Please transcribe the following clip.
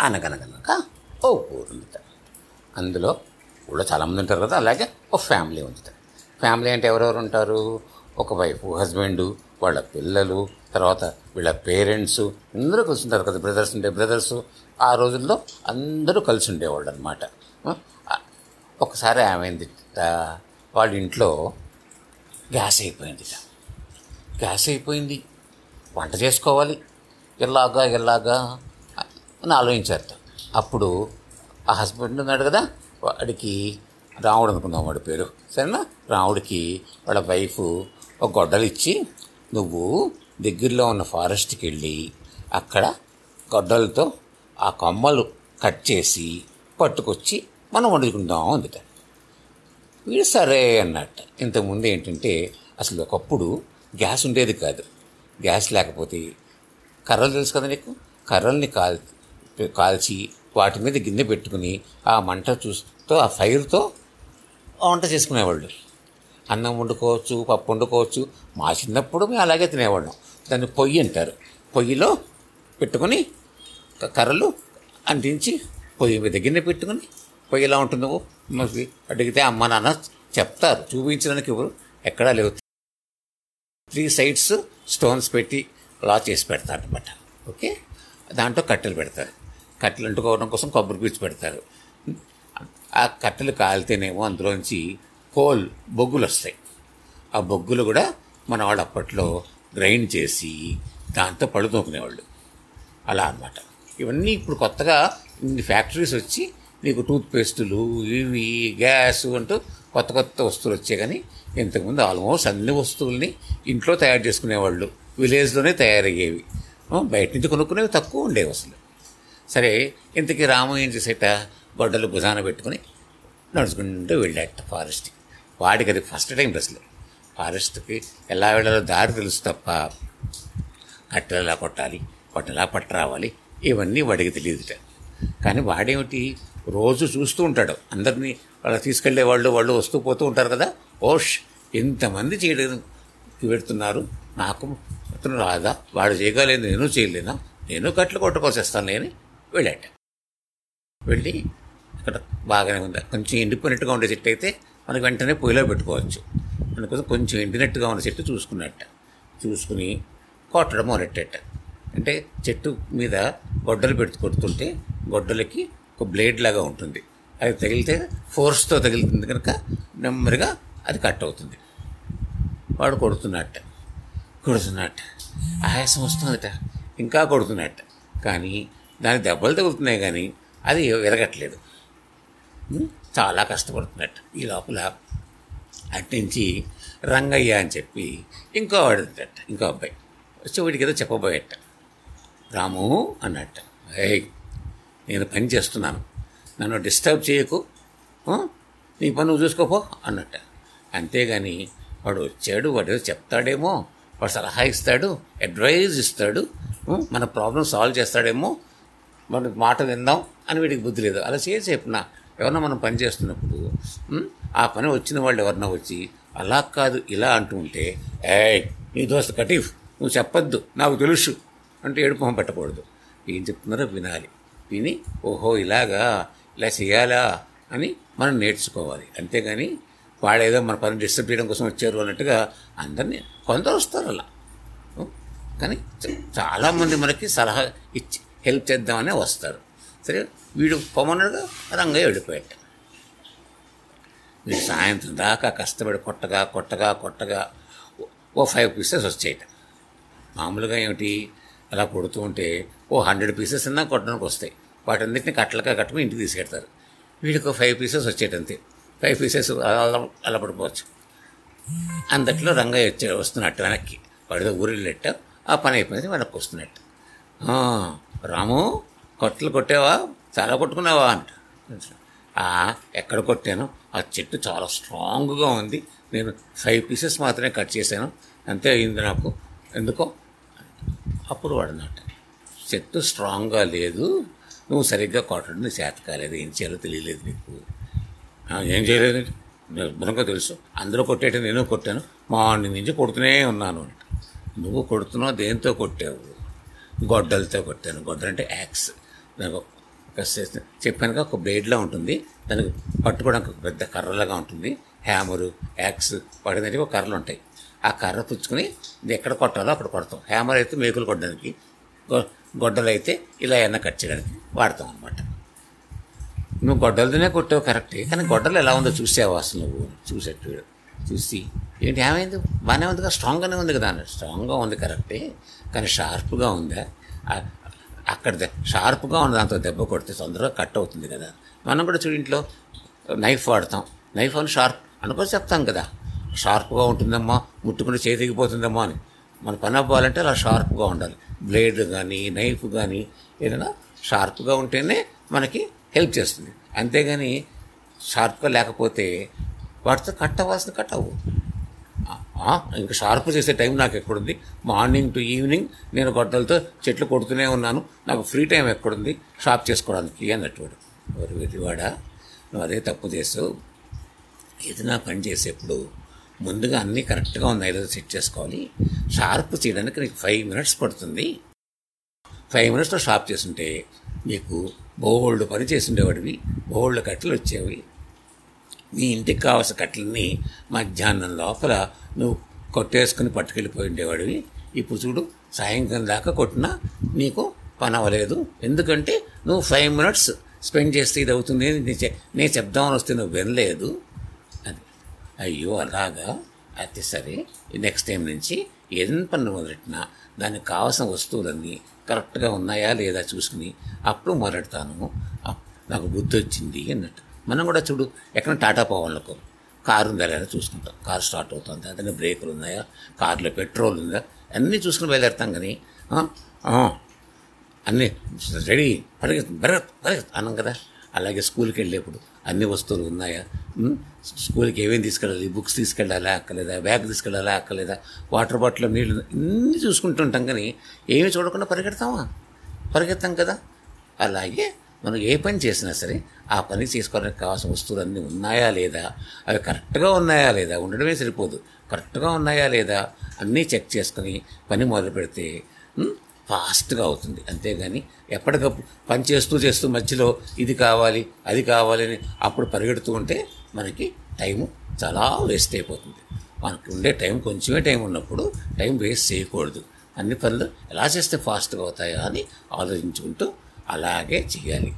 అనగనగనక ఓ ఊరు ఉంది అందులో ఊళ్ళో చాలామంది ఉంటారు కదా అలాగే ఒక ఫ్యామిలీ ఉంది ఫ్యామిలీ అంటే ఎవరెవరు ఉంటారు? ఒక వైఫ్ హస్బెండ్ వాళ్ళ పిల్లలు తర్వాత వీళ్ళ పేరెంట్స్. అందరూ కలిసి ఉంటారు కదా బ్రదర్స్ ఉండే బ్రదర్స్. ఆ రోజుల్లో అందరూ కలిసి ఉండేవాళ్ళు అనమాట ఒకసారి ఏమైంది వాళ్ళ ఇంట్లో గ్యాస్ అయిపోయింది. గ్యాస్ అయిపోయింది. వంట చేసుకోవాలి. ఎలాగా ఎలాగా అని ఆలోచించారట. అప్పుడు ఆ హస్బెండ్ ఉన్నాడు కదా వాడికి రాముడు అనుకున్నాం వాడి పేరు. సరేనా? రాముడికి వాళ్ళ వైఫ్ ఒక గొడ్డలు ఇచ్చి నువ్వు దగ్గరలో ఉన్న ఫారెస్ట్కి వెళ్ళి అక్కడ గొడ్డలతో ఆ కొమ్మలు కట్ చేసి పట్టుకొచ్చి మనం వండుకుందాం అందుట. వీడు సరే అన్నట్టు. ఇంతకుముందు ఏంటంటే అసలు ఒకప్పుడు గ్యాస్ ఉండేది కాదు. గ్యాస్ లేకపోతే కర్రలు తెలుసు కదా నీకు? కర్రల్ని కాల్ కాల్చి వాటి మీద గిన్నె పెట్టుకుని ఆ మంట చూస్తూ ఆ ఫైర్తో వంట చేసుకునేవాళ్ళు. అన్నం వండుకోవచ్చు పప్పు వండుకోవచ్చు. మా చిన్నప్పుడు మేము అలాగే తినేవాళ్ళం. దాన్ని పొయ్యి అంటారు. పొయ్యిలో పెట్టుకొని కర్రలు అంటించి పొయ్యి మీద గిన్నె పెట్టుకుని పొయ్యి ఎలా ఉంటుంది నువ్వు? అడిగితే అమ్మ నాన్న చెప్తారు. చూపించడానికి ఎవరు ఎక్కడా లేవు. త్రీ సైడ్స్ స్టోన్స్ పెట్టి అలా చేసి పెడతారు అనమాట ఓకే? దాంట్లో కట్టెలు పెడతారు. కట్టెలు అంటుకోవడం కోసం కొబ్బరి పీచు పెడతారు. ఆ కట్టెలు కాలితేనేమో అందులోంచి కోల్ బొగ్గులు వస్తాయి. ఆ బొగ్గులు కూడా మన వాళ్ళు అప్పట్లో గ్రైండ్ చేసి దాంతో పళ్ళు తోకునేవాళ్ళు అలా అన్నమాట. ఇవన్నీ ఇప్పుడు కొత్తగా ఇన్ని ఫ్యాక్టరీస్ వచ్చి నీకు టూత్పేస్టులు ఇవి గ్యాస్ అంటూ కొత్త కొత్త వస్తువులు వచ్చాయి కానీ ఇంతకుముందు ఆల్మోస్ట్ అన్ని వస్తువుల్ని ఇంట్లో తయారు చేసుకునేవాళ్ళు. విలేజ్లోనే తయారయ్యేవి. బయట నుంచి కొనుక్కునేవి తక్కువ ఉండేవి అసలు. సరే ఇంతకీ రాము ఏం చేసేట? గొడ్డలు భుజాన పెట్టుకుని నడుచుకుంటూ వెళ్ళాట ఫారెస్ట్కి. వాడికి అది ఫస్ట్ టైం అసలు ఫారెస్ట్కి ఎలా వెళ్ళాలో దారి తెలుసు తప్ప కట్టెలు ఎలా కొట్టాలి కొట్ట ఎలా పట్ట రావాలి ఇవన్నీ వాడికి తెలియదుట. కానీ వాడేమిటి? రోజు చూస్తూ ఉంటాడు. అందరినీ వాళ్ళ తీసుకెళ్ళే వాళ్ళు వాళ్ళు వస్తూ పోతూ ఉంటారు కదా. ఓష్ ఇంతమంది చేయడానికి పెడుతున్నారు. నాకు అతను రాదా. వాడు చేయగలేదు నేను చేయలేనా? నేను కట్లు కొట్టుకోసేస్తాను లేని వెళ్ళాట వెళ్ళి అక్కడ బాగానే ఉంది. కొంచెం ఎండిపోయినట్టుగా ఉండే చెట్టు అయితే మనకు వెంటనే పొయ్యిలో పెట్టుకోవచ్చు. అందుకోసం కొంచెం ఎండినట్టుగా ఉన్న చెట్టు చూసుకున్నట్ట. చూసుకుని కొట్టడం మొదలెట్టేట. అంటే చెట్టు మీద గొడ్డలు పెట్టి కొడుతుంటే గొడ్డలకి ఒక బ్లేడ్ లాగా ఉంటుంది. అది తగిలితే ఫోర్స్తో తగులుతుంది కనుక నెమ్మదిగా అది కట్ అవుతుంది. వాడు కొడుతున్నట్ట. కొడుతున్నట్ట. ఆయాసం వస్తుందట ఇంకా కొడుతున్నట్ట. కానీ దాని దెబ్బలు తగులుతున్నాయి కానీ అది విరగట్లేదు. చాలా కష్టపడుతున్నట్టు. ఈ లోపల అట్నుంచి రంగయ్య అని చెప్పి ఇంకో వాడుతట ఇంకో అబ్బాయి. వచ్చి వాడికి ఏదో చెప్పబోయేట. రాము అన్నట్ట ఏయ్ నేను పని చేస్తున్నాను. నన్ను డిస్టర్బ్ చేయకు. నీ పని నువ్వు చూసుకోపో అన్నట్ట. అంతేగాని వాడు వచ్చాడు వాడు ఏదో చెప్తాడేమో వాడు సలహా ఇస్తాడు అడ్వైజ్ ఇస్తాడు. మన ప్రాబ్లం సాల్వ్ చేస్తాడేమో మన మాట విందాం అని వీడికి బుద్ధి లేదు. అలా చేసి ఎవరన్నా మనం పని చేస్తున్నప్పుడు ఆ పని వచ్చిన వాళ్ళు ఎవరన్నా వచ్చి అలా కాదు ఇలా అంటూ ఉంటే ఏయ్ నీ దోస్తు కటీఫ్ నువ్వు చెప్పొద్దు నాకు తెలుసు అంటే ఏడుపం పెట్టకూడదు. ఏం చెప్తున్నారో వినాలి. విని ఓహో ఇలాగా ఇలా చేయాలా అని మనం నేర్చుకోవాలి. అంతేగాని వాడేదో మన పని డిస్టర్బ్ చేయడం కోసం వచ్చారు అన్నట్టుగా అందరినీ కొందరు వస్తారు అలా. కానీ చాలామంది మనకి సలహా ఇచ్చి హెల్ప్ చేద్దామనే వస్తారు. సరే వీడు పొమ్మన్నగా రంగయ్య వెళ్ళిపోయాట వీడు సాయంత్రం దాకా కష్టపడి కొట్టగా కొట్టగా కొట్టగా ఓ- ఫైవ్ పీసెస్ వచ్చేయట. మామూలుగా ఏమిటి? అలా కొడుతూ ఉంటే ఓ హండ్రెడ్ పీసెస్ అన్నా కొట్టడానికి వస్తాయి. వాటన్నిటిని కట్టలకా కట్టుకుని ఇంటికి తీసుకెడతారు. వీడికి ఫైవ్ పీసెస్ వచ్చేటంతే ఫైవ్ పీసెస్ అలా అలా పడిపోవచ్చు. అందట్లో రంగయ్య వచ్చే వస్తున్నట్టు వెనక్కి. వాడితో ఊరిల్లెట్ట ఆ పని అయిపోయింది వెనక్కి వస్తున్నట్టు రాము కొట్టలు కొట్టావా? చాలా కొట్టుకున్నావా అంట. ఎక్కడ కొట్టాను? ఆ చెట్టు చాలా స్ట్రాంగ్గా ఉంది. నేను ఫైవ్ పీసెస్ మాత్రమే కట్ చేశాను. అంతే అయింది నాకు. ఎందుకో? అప్పుడు వాడు చెట్టు స్ట్రాంగ్గా లేదు. నువ్వు సరిగ్గా కొట్టడం నీ చేత కాలేదు. ఏం చేయాలో తెలియలేదు నీకు. ఏం చేయలేదు? బునక తెలుసు. అందరూ కొట్టేట నేను కొట్టాను. మార్నింగ్ నుంచి కొడుతూనే ఉన్నాను అంట. నువ్వు కొడుతున్నావు దేంతో కొట్టావు? గొడ్డలతో కొట్టాను. గొడ్డలు అంటే యాక్స్ నాకు చెప్పానుగా ఒక బ్లేడ్లా ఉంటుంది. దానికి పట్టుకోవడానికి ఒక పెద్ద కర్రలాగా ఉంటుంది. హ్యామరు యాక్స్ పడినట్టు ఒక కర్రలు ఉంటాయి. ఆ కర్ర పుచ్చుకొని ఎక్కడ కొట్టాలో అక్కడ కొడతాం. హ్యామర్ అయితే మేకులు కొట్టడానికి గొడ్డలు అయితే ఇలా ఎన్న కట్ చేయడానికి వాడతాం అనమాట నువ్వు గొడ్డలతోనే కొట్టావు కరెక్టే కానీ గొడ్డలు ఎలా ఉందో చూసావు అసలు నువ్వు? చూసేట్టు చూసి ఏంటి ఏమైంది? బాగానే ఉంది కదా స్ట్రాంగ్గానే ఉంది కదా స్ట్రాంగ్గా ఉంది కరెక్టే కానీ షార్ప్గా ఉందా? అక్కడ షార్ప్గా ఉన్న దాంతో దెబ్బ కొడితే తొందరగా కట్ అవుతుంది కదా. మనం కూడా చూడు ఇంట్లో నైఫ్ వాడతాం. నైఫ్ అని షార్ప్ అనుకో చెప్తాం కదా. షార్ప్గా ఉంటుందమ్మా ముట్టుకుంటే చేతికిపోతుందమ్మా అని. మన పని అవ్వాలంటే అలా షార్ప్గా ఉండాలి. బ్లేడ్ కానీ నైఫ్ కానీ ఏదైనా షార్ప్గా ఉంటేనే మనకి హెల్ప్ చేస్తుంది. అంతేగాని షార్ప్గా లేకపోతే వాటితో కట్టవలసిన కట్టవు. అవ్వు ఇంకా షార్ప్ చేసే టైం నాకు ఎక్కడుంది? మార్నింగ్ టు ఈవినింగ్ నేను గొడ్డలతో చెట్లు కొడుతూనే ఉన్నాను. నాకు ఫ్రీ టైం ఎక్కడుంది? షాప్ చేసుకోవడానికి అన్నట్టు వాడు ఎవరు వెతివాడా నువ్వు అదే తప్పు చేసావు. ఏదైనా పని చేసేప్పుడు ముందుగా అన్నీ కరెక్ట్గా ఉన్నాయి. ఏదో సెట్ చేసుకోవాలి. షార్ప్ చేయడానికి నీకు ఫైవ్ మినిట్స్ పడుతుంది. ఫైవ్ మినిట్స్లో షాప్ చేస్తుంటే నీకు బోల్డ్ పని చేసి ఉండేవాడివి. బోల్డ్ కట్టెలు వచ్చేవి. నీ ఇంటికి కావాల్సిన కట్టెలని మధ్యాహ్నం లోపల నువ్వు కొట్టేసుకుని పట్టుకెళ్ళిపోయి ఉండేవాడివి. ఇప్పుడు చూడు సాయంకాలం దాకా కొట్టినా నీకు పని అవ్వలేదు ఎందుకంటే నువ్వు ఫైవ్ మినిట్స్ స్పెండ్ చేస్తే ఇది అవుతుంది నేను చెప్దామని వస్తే నువ్వు వినలేదు. అది. అయ్యో అలాగా? అయితే సరే నెక్స్ట్ టైం నుంచి ఏదైనా పని మొదలెట్టినా దానికి కావాల్సిన వస్తువులన్నీ కరెక్ట్గా ఉన్నాయా లేదా చూసుకుని అప్పుడు మొదలెడతాను. నాకు బుద్ధి వచ్చింది అన్నట్టు. మనం కూడా చూడు ఎక్కడ టాటా పోవాలనుకో కారు ఉందా లేదా చూసుకుంటాం. కారు స్టార్ట్ అవుతుంది అదే బ్రేకులు ఉన్నాయా? కార్లో పెట్రోల్ ఉందా? అన్నీ చూసుకుని బయలుదేరుతాం కానీ అన్నీ రెడీ పరిగెత్తు బరగత్ బరగత్ అన్నాం కదా. అలాగే స్కూల్కి వెళ్ళేప్పుడు అన్ని వస్తువులు ఉన్నాయా? స్కూల్కి ఏమేమి తీసుకెళ్ళాలి? బుక్స్ తీసుకెళ్ళాలా అక్కలేదా బ్యాగ్ తీసుకెళ్ళాలా అక్కలేదా వాటర్ బాటిల్ నీళ్ళు ఇన్ని చూసుకుంటుంటాం కానీ ఏమి చూడకుండా పరిగెడతామా? పరిగెత్తాం కదా. అలాగే మనం ఏ పని చేసినా సరే ఆ పని చేసుకోవడానికి కావాల్సిన వస్తువులన్నీ ఉన్నాయా లేదా? అవి కరెక్ట్గా ఉన్నాయా లేదా? ఉండడమే సరిపోదు. కరెక్ట్గా ఉన్నాయా లేదా? అన్నీ చెక్ చేసుకొని పని మొదలు పెడితే ఫాస్ట్గా అవుతుంది. అంతేగాని ఎప్పటికప్పుడు పని చేస్తూ చేస్తూ మధ్యలో ఇది కావాలి అది కావాలని అప్పుడు పరిగెడుతూ ఉంటే మనకి టైము చాలా వేస్ట్ అయిపోతుంది. మనకు ఉండే టైం కొంచెమే టైం ఉన్నప్పుడు టైం వేస్ట్ చేయకూడదు. అన్ని పనులు ఎలా చేస్తే ఫాస్ట్గా అవుతాయా అని ఆలోచించుకుంటూ అలాగే చేయాలి.